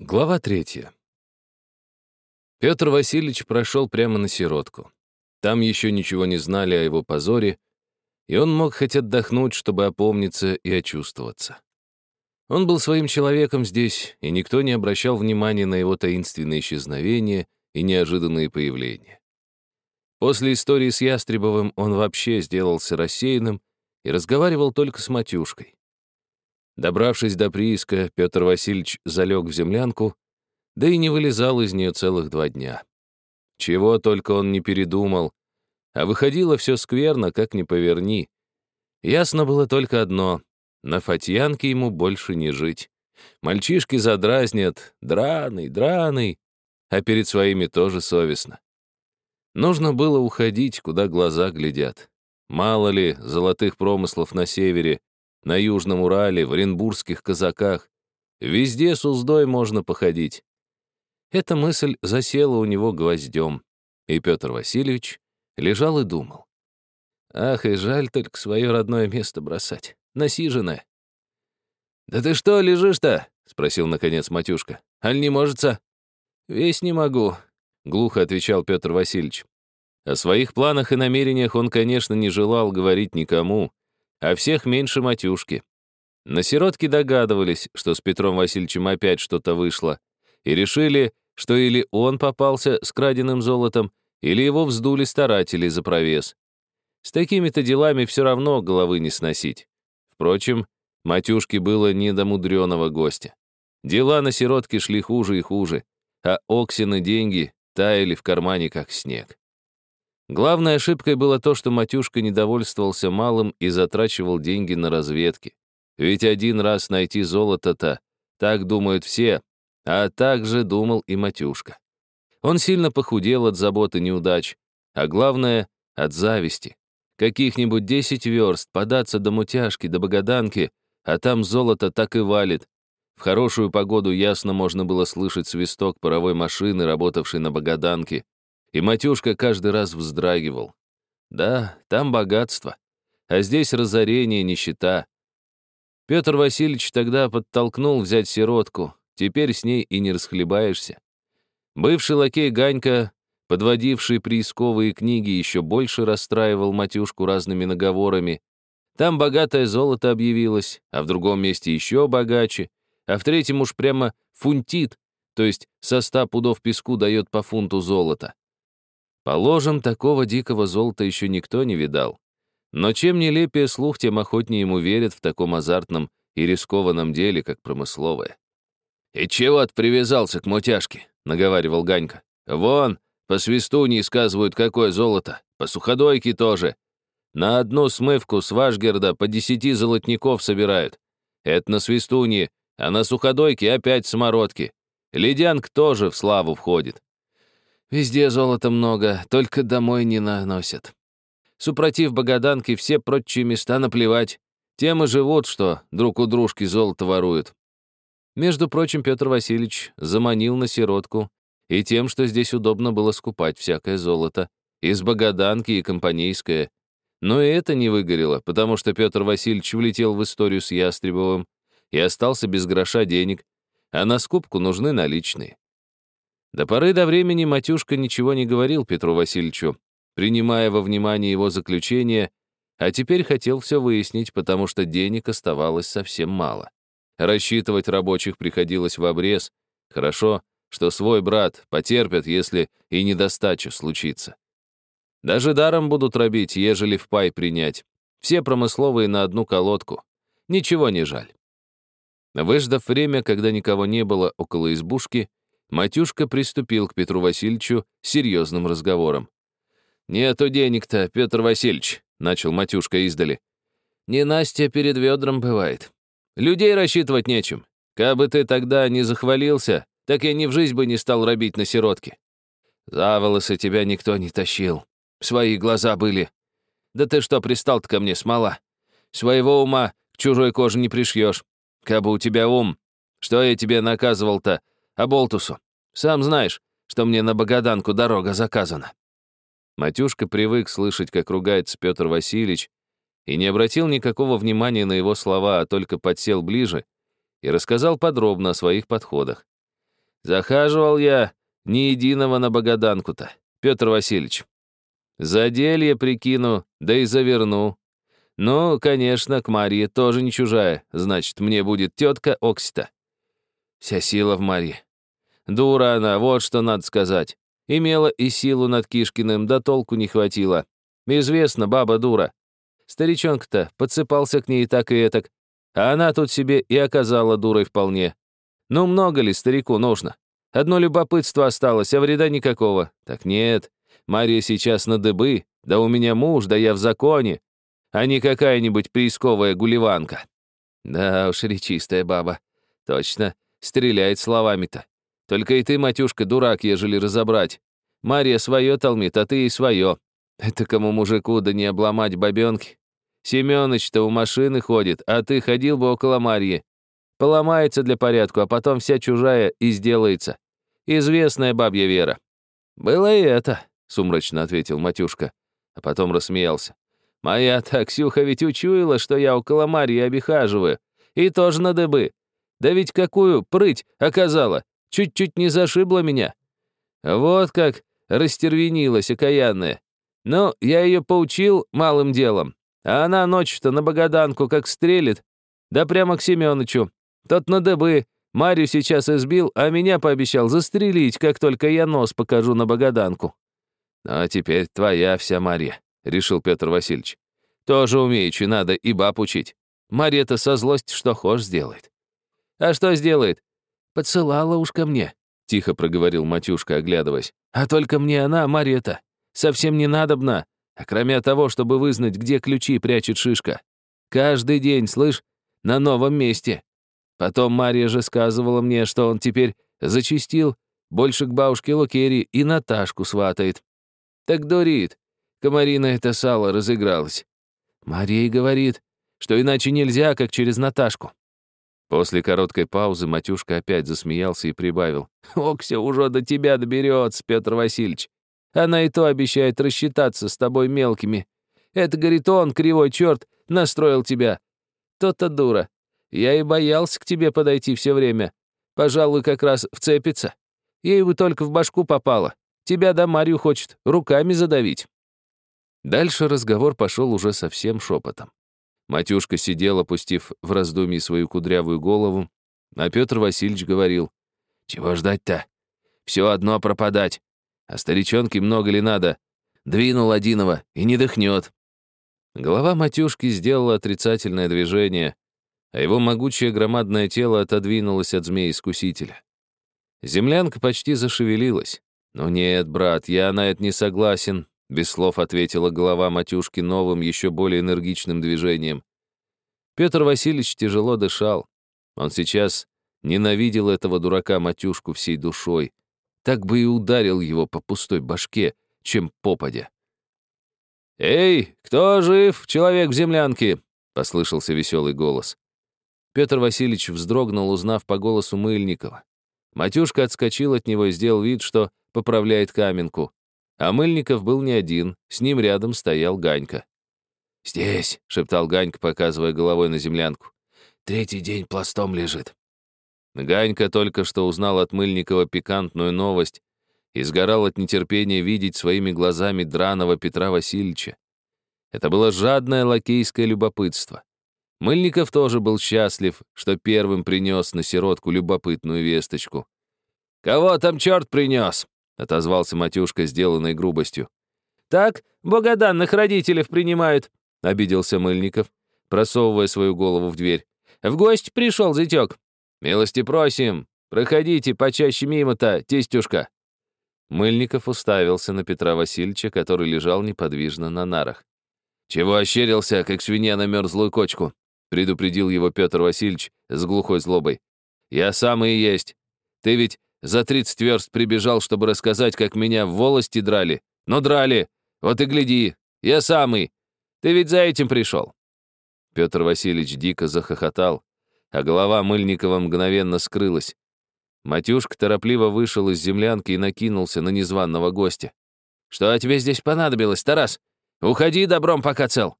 Глава третья. Петр Васильевич прошел прямо на сиротку. Там еще ничего не знали о его позоре, и он мог хоть отдохнуть, чтобы опомниться и очувствоваться. Он был своим человеком здесь, и никто не обращал внимания на его таинственные исчезновения и неожиданные появления. После истории с Ястребовым он вообще сделался рассеянным и разговаривал только с Матюшкой. Добравшись до прииска, Петр Васильевич залег в землянку, да и не вылезал из нее целых два дня. Чего только он не передумал, а выходило все скверно, как ни поверни. Ясно было только одно — на Фатьянке ему больше не жить. Мальчишки задразнят, драный, драный, а перед своими тоже совестно. Нужно было уходить, куда глаза глядят. Мало ли золотых промыслов на севере, на Южном Урале, в Оренбургских казаках. Везде с уздой можно походить. Эта мысль засела у него гвоздем, и Петр Васильевич лежал и думал. Ах, и жаль только свое родное место бросать, насиженное. «Да ты что лежишь-то?» — спросил, наконец, Матюшка. «Аль не можется?» «Весь не могу», — глухо отвечал Петр Васильевич. О своих планах и намерениях он, конечно, не желал говорить никому, а всех меньше матюшки. На сиротке догадывались, что с Петром Васильевичем опять что-то вышло, и решили, что или он попался с краденым золотом, или его вздули старатели за провес. С такими-то делами все равно головы не сносить. Впрочем, матюшке было не до мудреного гостя. Дела на сиротке шли хуже и хуже, а Оксины деньги таяли в кармане, как снег. Главной ошибкой было то, что Матюшка недовольствовался малым и затрачивал деньги на разведки. Ведь один раз найти золото-то, так думают все, а так же думал и Матюшка. Он сильно похудел от заботы неудач, а главное — от зависти. Каких-нибудь десять верст, податься до мутяжки, до богоданки, а там золото так и валит. В хорошую погоду ясно можно было слышать свисток паровой машины, работавшей на богоданке, и Матюшка каждый раз вздрагивал. Да, там богатство, а здесь разорение, нищета. Петр Васильевич тогда подтолкнул взять сиротку, теперь с ней и не расхлебаешься. Бывший лакей Ганька, подводивший приисковые книги, еще больше расстраивал Матюшку разными наговорами. Там богатое золото объявилось, а в другом месте еще богаче, а в третьем уж прямо фунтит, то есть со ста пудов песку дает по фунту золота. Положим, такого дикого золота еще никто не видал. Но чем нелепее слух, тем охотнее ему верят в таком азартном и рискованном деле, как промысловое. «И чего ты привязался к мутяжке?» — наговаривал Ганька. «Вон, по свисту не сказывают, какое золото, по суходойке тоже. На одну смывку с Вашгерда по десяти золотников собирают. Это на свистуне, а на суходойке опять самородки. Ледянка тоже в славу входит. Везде золота много, только домой не наносят. Супротив Богаданки все прочие места наплевать. Тем и живут, что друг у дружки золото воруют. Между прочим, Петр Васильевич заманил на сиротку и тем, что здесь удобно было скупать всякое золото, из Богаданки и Компанейское. Но и это не выгорело, потому что Петр Васильевич влетел в историю с Ястребовым и остался без гроша денег, а на скупку нужны наличные. До поры до времени Матюшка ничего не говорил Петру Васильевичу, принимая во внимание его заключение, а теперь хотел все выяснить, потому что денег оставалось совсем мало. Рассчитывать рабочих приходилось в обрез. Хорошо, что свой брат потерпят, если и недостача случится. Даже даром будут робить, ежели в пай принять. Все промысловые на одну колодку. Ничего не жаль. Выждав время, когда никого не было около избушки, Матюшка приступил к Петру Васильевичу серьезным разговором. «Нету денег-то, Петр Васильевич», — начал Матюшка издали. «Не Настя перед ведром бывает. Людей рассчитывать нечем. Кабы ты тогда не захвалился, так я ни в жизнь бы не стал робить на сиротке. За волосы тебя никто не тащил. Свои глаза были. Да ты что пристал-то ко мне, смола? Своего ума к чужой коже не пришьешь. Кабы у тебя ум, что я тебе наказывал-то, а болтусу. Сам знаешь, что мне на Богаданку дорога заказана». Матюшка привык слышать, как ругается Петр Васильевич, и не обратил никакого внимания на его слова, а только подсел ближе и рассказал подробно о своих подходах. Захаживал я ни единого на Богаданку-то, Петр Васильевич. Заделье прикину, да и заверну. Ну, конечно, к Марье тоже не чужая, значит, мне будет тетка Оксита. Вся сила в Марье. Дура она, вот что надо сказать. Имела и силу над Кишкиным, да толку не хватило. Известно, баба дура. Старичонка-то подсыпался к ней так и этак, а она тут себе и оказала дурой вполне. Ну, много ли старику нужно? Одно любопытство осталось, а вреда никакого. Так нет, Мария сейчас на дыбы, да у меня муж, да я в законе, а не какая-нибудь приисковая гулливанка. Да уж, речистая баба. Точно, стреляет словами-то. Только и ты, матюшка, дурак, ежели разобрать. Мария свое толмит, а ты и свое. Это кому мужику да не обломать бабенки. Семёныч-то у машины ходит, а ты ходил бы около Марьи. Поломается для порядку, а потом вся чужая и сделается. Известная бабья Вера. Было и это, сумрачно ответил Матюшка, а потом рассмеялся. Моя таксюха ведь учуяла, что я около Марьи обихаживаю. И тоже на дыбы. Да ведь какую прыть оказала. Чуть-чуть не зашибла меня. Вот как растервенилась окаянная. Ну, я ее поучил малым делом. А она ночью-то на Богаданку как стрелит. Да прямо к Семёнычу. Тот на дыбы. Марию сейчас избил, а меня пообещал застрелить, как только я нос покажу на Богаданку. «Ну, а теперь твоя вся Марья», — решил Петр Васильевич. «Тоже умеючи надо и баб учить. Марья-то со злости что хошь сделает». «А что сделает?» «Поцелала уж ко мне», — тихо проговорил Матюшка, оглядываясь. «А только мне она, Марья-то, совсем не надобна, а кроме того, чтобы вызнать, где ключи прячет шишка. Каждый день, слышь, на новом месте. Потом Мария же сказывала мне, что он теперь зачистил, больше к бабушке Лукери и Наташку сватает. Так дурит. Комарина это сало разыгралась. Мария говорит, что иначе нельзя, как через Наташку. После короткой паузы Матюшка опять засмеялся и прибавил. «Окся уже до тебя доберется, Петр Васильевич. Она и то обещает рассчитаться с тобой мелкими. Это, говорит, он, кривой черт, настроил тебя. То-то дура. Я и боялся к тебе подойти все время. Пожалуй, как раз вцепится. Ей бы только в башку попало. Тебя да Марью хочет руками задавить». Дальше разговор пошел уже совсем шепотом. Матюшка сидел, опустив в раздумье свою кудрявую голову, а Петр Васильевич говорил, «Чего ждать-то? Все одно пропадать. А старичонке много ли надо? Двинул одиного и не дыхнет». Голова Матюшки сделала отрицательное движение, а его могучее громадное тело отодвинулось от змеи-искусителя. Землянка почти зашевелилась. «Ну нет, брат, я на это не согласен», — без слов ответила голова Матюшки новым, еще более энергичным движением. Петр Васильевич тяжело дышал. Он сейчас ненавидел этого дурака Матюшку всей душой. Так бы и ударил его по пустой башке, чем попадя. «Эй, кто жив, человек в землянке?» — послышался веселый голос. Петр Васильевич вздрогнул, узнав по голосу Мыльникова. Матюшка отскочил от него и сделал вид, что поправляет каменку. А Мыльников был не один, с ним рядом стоял Ганька. «Здесь», — шептал Ганька, показывая головой на землянку. «Третий день пластом лежит». Ганька только что узнал от Мыльникова пикантную новость и сгорал от нетерпения видеть своими глазами драного Петра Васильевича. Это было жадное лакейское любопытство. Мыльников тоже был счастлив, что первым принес на сиротку любопытную весточку. «Кого там черт принес?» — отозвался Матюшка, сделанной грубостью. «Так, богоданных родителей принимают», — обиделся Мыльников, просовывая свою голову в дверь. «В гости пришел зятек. Милости просим. Проходите почаще мимо-то, тестюшка». Мыльников уставился на Петра Васильевича, который лежал неподвижно на нарах. «Чего ощерился, как свинья на мерзлую кочку?» предупредил его Петр Васильевич с глухой злобой. «Я сам и есть. Ты ведь за тридцать верст прибежал, чтобы рассказать, как меня в волости драли. Но драли. Вот и гляди. Я самый. Ты ведь за этим пришел». Петр Васильевич дико захохотал, а голова Мыльникова мгновенно скрылась. Матюшка торопливо вышел из землянки и накинулся на незваного гостя. «Что тебе здесь понадобилось, Тарас? Уходи добром, пока цел.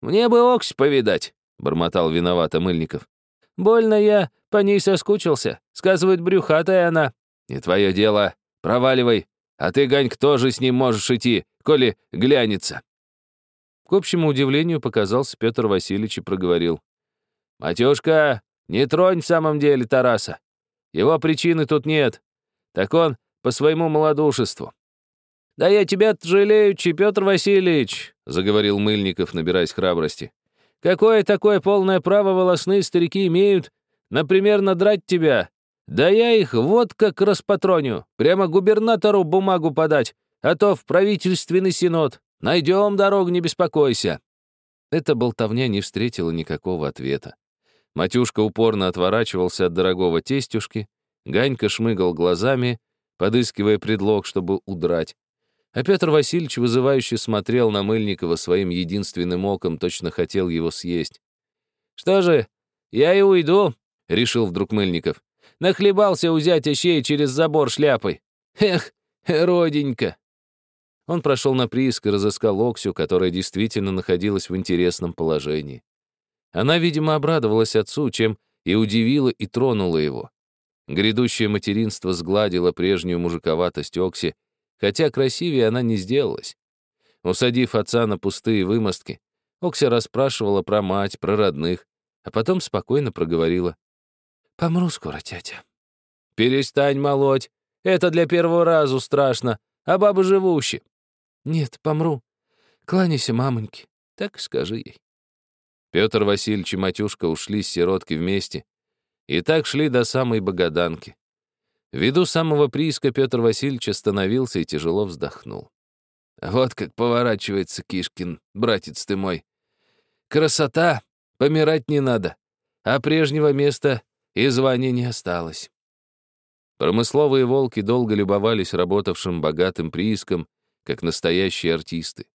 Мне бы Оксь повидать. — бормотал виновато Мыльников. «Больно я по ней соскучился. Сказывает, брюхатая она. Не твое дело. Проваливай. А ты, Ганьк, тоже с ним можешь идти, коли глянется. К общему удивлению показался Петр Васильевич и проговорил. «Матюшка, не тронь в самом деле Тараса. Его причины тут нет. Так он по своему малодушеству. «Да я тебя жалею, Петр Васильевич», — заговорил Мыльников, набираясь храбрости. «Какое такое полное право волосные старики имеют, например, надрать тебя? Да я их вот как распатроню, прямо губернатору бумагу подать, а то в правительственный синод. Найдем дорогу, не беспокойся». Эта болтовня не встретила никакого ответа. Матюшка упорно отворачивался от дорогого тестюшки, Ганька шмыгал глазами, подыскивая предлог, чтобы удрать. А Петр Васильевич вызывающе смотрел на Мыльникова своим единственным оком, точно хотел его съесть. «Что же, я и уйду», — решил вдруг Мыльников. «Нахлебался узять ощей через забор шляпой. Эх, роденька!» Он прошел на прииск и разыскал Оксю, которая действительно находилась в интересном положении. Она, видимо, обрадовалась отцу, чем и удивила и тронула его. Грядущее материнство сгладило прежнюю мужиковатость Окси, хотя красивее она не сделалась. Усадив отца на пустые вымостки, Окся расспрашивала про мать, про родных, а потом спокойно проговорила. «Помру скоро, тетя». «Перестань молоть. Это для первого раза страшно, а бабы живущие». «Нет, помру. Кланяйся мамоньке, так скажи ей». Петр Васильевич и Матюшка ушли с сироткой вместе, и так шли до самой Богаданки. Ввиду самого прииска Петр Васильевич остановился и тяжело вздохнул. «Вот как поворачивается Кишкин, братец ты мой. Красота! Помирать не надо, а прежнего места и звания не осталось». Промысловые волки долго любовались работавшим богатым прииском, как настоящие артисты.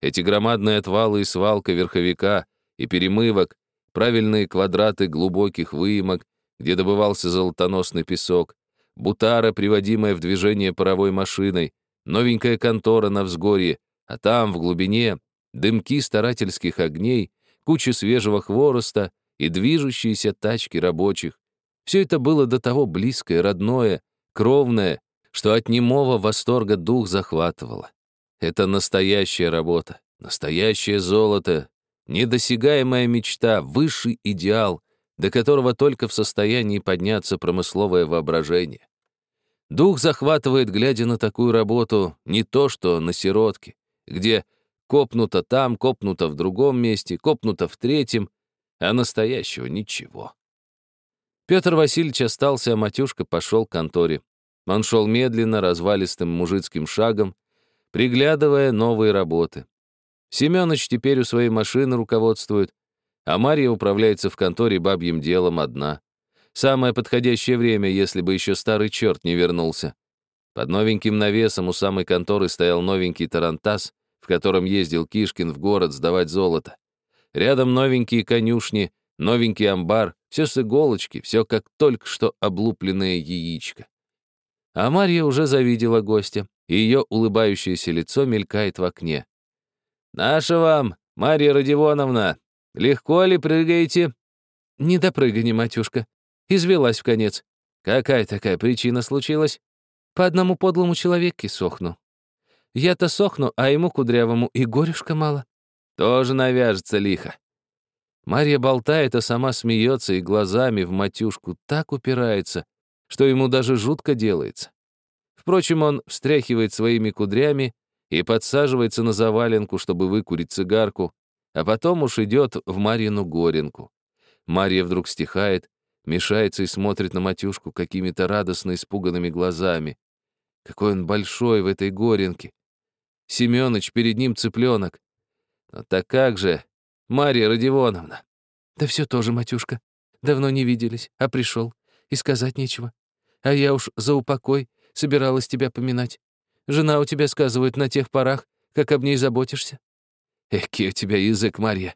Эти громадные отвалы и свалка верховика и перемывок, правильные квадраты глубоких выемок, где добывался золотоносный песок, бутара, приводимая в движение паровой машиной, новенькая контора на взгорье, а там, в глубине, дымки старательских огней, куча свежего хвороста и движущиеся тачки рабочих. Все это было до того близкое, родное, кровное, что от немого восторга дух захватывало. Это настоящая работа, настоящее золото, недосягаемая мечта, высший идеал, до которого только в состоянии подняться промысловое воображение. Дух захватывает, глядя на такую работу, не то что на сиротке, где копнуто там, копнуто в другом месте, копнуто в третьем, а настоящего ничего. Петр Васильевич остался, а Матюшка пошел к конторе. Он шел медленно, развалистым мужицким шагом, приглядывая новые работы. Семёныч теперь у своей машины руководствует, а Марья управляется в конторе бабьим делом одна. Самое подходящее время, если бы еще старый черт не вернулся. Под новеньким навесом у самой конторы стоял новенький тарантас, в котором ездил Кишкин в город сдавать золото. Рядом новенькие конюшни, новенький амбар, все с иголочки, все как только что облупленное яичко. А Марья уже завидела гостя, и ее улыбающееся лицо мелькает в окне. «Наша вам, Марья Родионовна!» Легко ли прыгаете?» «Не допрыгани, матюшка. Извелась в конец. Какая такая причина случилась? По одному подлому человеке сохну. Я-то сохну, а ему, кудрявому, и горюшка мало. Тоже навяжется лихо. Марья болтает, а сама смеется и глазами в матюшку так упирается, что ему даже жутко делается. Впрочем, он встряхивает своими кудрями и подсаживается на заваленку, чтобы выкурить цигарку, а потом уж идет в Марьину горенку. Марья вдруг стихает, мешается и смотрит на матюшку какими-то радостно испуганными глазами. Какой он большой в этой горенке. Семёныч, перед ним цыпленок. Но так как же, Марья Родионовна? Да все тоже, матюшка. Давно не виделись, а пришел. И сказать нечего. А я уж за упокой собиралась тебя поминать. Жена у тебя, сказывает, на тех порах, как об ней заботишься. Эки у тебя язык, Марья!»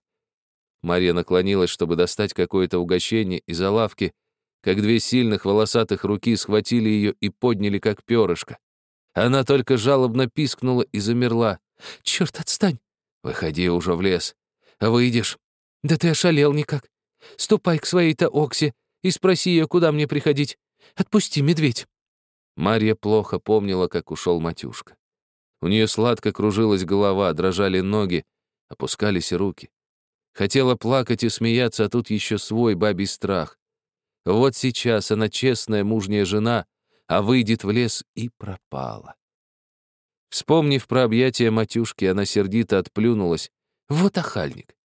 Марья наклонилась, чтобы достать какое-то угощение из-за лавки, как две сильных волосатых руки схватили ее и подняли, как перышко. Она только жалобно пискнула и замерла. «Черт, отстань!» «Выходи уже в лес. Выйдешь?» «Да ты ошалел никак. Ступай к своей-то Оксе и спроси ее, куда мне приходить. Отпусти, медведь!» Марья плохо помнила, как ушел Матюшка. У нее сладко кружилась голова, дрожали ноги, опускались руки. Хотела плакать и смеяться, а тут еще свой бабий страх. Вот сейчас она честная мужняя жена, а выйдет в лес и пропала. Вспомнив про объятия матюшки, она сердито отплюнулась. Вот охальник.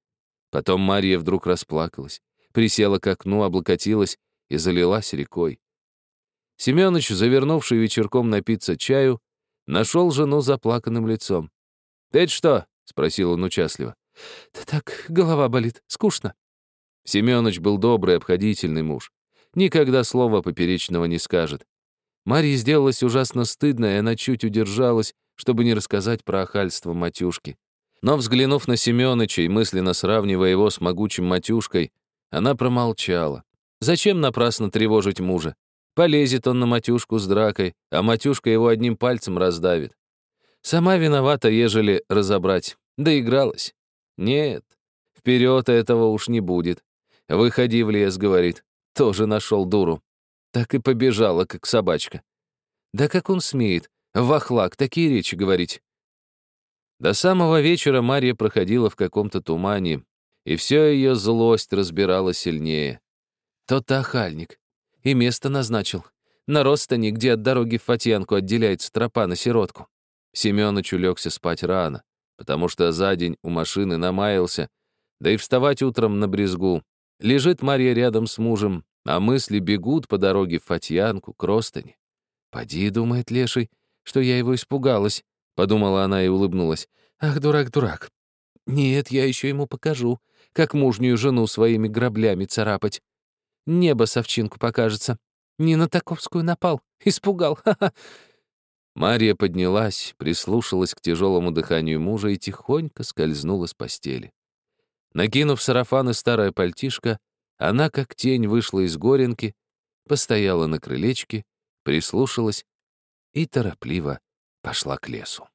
Потом Марья вдруг расплакалась, присела к окну, облокотилась и залилась рекой. Семёныч, завернувший вечерком напиться чаю, нашел жену заплаканным лицом. «Ты что?» — спросил он участливо. «Да так, голова болит, скучно». Семёныч был добрый, обходительный муж. Никогда слова поперечного не скажет. Марье сделалось ужасно стыдно, и она чуть удержалась, чтобы не рассказать про охальство матюшки. Но, взглянув на Семёныча и мысленно сравнивая его с могучим матюшкой, она промолчала. Зачем напрасно тревожить мужа? Полезет он на матюшку с дракой, а матюшка его одним пальцем раздавит. Сама виновата, ежели разобрать. Доигралась. Нет, вперед этого уж не будет. Выходи в лес, говорит. Тоже нашел дуру. Так и побежала, как собачка. Да как он смеет, вахлак, такие речи говорить. До самого вечера Марья проходила в каком-то тумане, и все ее злость разбирала сильнее. Тот-то охальник. И место назначил. На Ростане, где от дороги в Фатьянку отделяется тропа на сиротку. Семёныч улегся спать рано, потому что за день у машины намаялся, да и вставать утром на брезгу. Лежит Марья рядом с мужем, а мысли бегут по дороге в Фатьянку, к Ростане. «Поди», — думает Леший, — «что я его испугалась», — подумала она и улыбнулась. «Ах, дурак, дурак. Нет, я еще ему покажу, как мужнюю жену своими граблями царапать. Небо совчинку покажется. Не на Таковскую напал. Испугал. Ха-ха. Мария поднялась, прислушалась к тяжелому дыханию мужа и тихонько скользнула с постели. Накинув сарафан и старое пальтишко, она, как тень, вышла из горенки, постояла на крылечке, прислушалась и торопливо пошла к лесу.